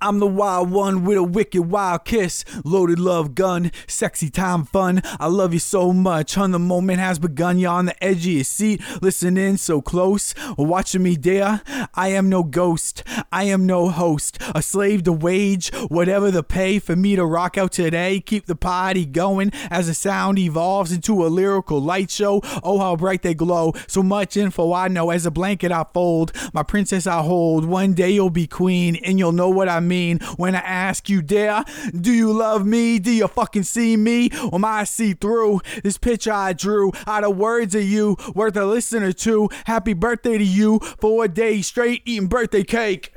I'm the wild one with a wicked wild kiss. Loaded love gun, sexy time fun. I love you so much, hun. The moment has begun. You're on the edge of your seat, listening so close, watching me dare. I am no ghost, I am no host. A slave to wage, whatever the pay for me to rock out today. Keep the party going as the sound evolves into a lyrical light show. Oh, how bright they glow. So much info I know as a blanket I fold. My princess I hold. One day you'll be queen, and you'll know what I mean when I ask you, dare, do you love me? Do you fucking see me? Or am I see through this picture I drew out of words of you worth a listen or two? Happy birthday to you for a day straight eating birthday cake.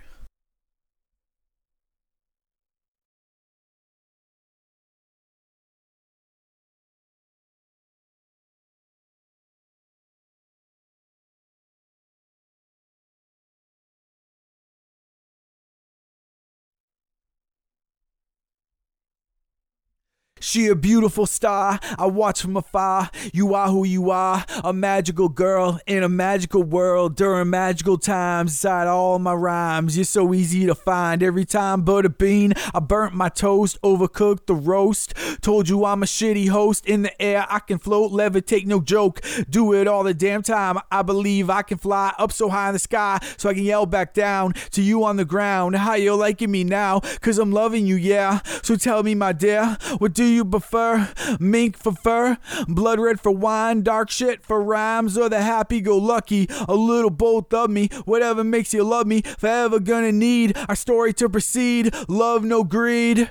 She a beautiful star, I watch from afar. You are who you are, a magical girl in a magical world during magical times. Inside all my rhymes, you're so easy to find. Every time butter bean, I burnt my toast, overcooked the roast. Told you I'm a shitty host. In the air, I can float, levitate, no joke. Do it all the damn time. I believe I can fly up so high in the sky so I can yell back down to you on the ground. How you liking me now? Cause I'm loving you, yeah. So tell me, my dear, what do you prefer? Mink for fur, blood red for wine, dark shit for rhymes, or the happy go lucky? A little both of me, whatever makes you love me. Forever gonna need our story to proceed. Love, no greed.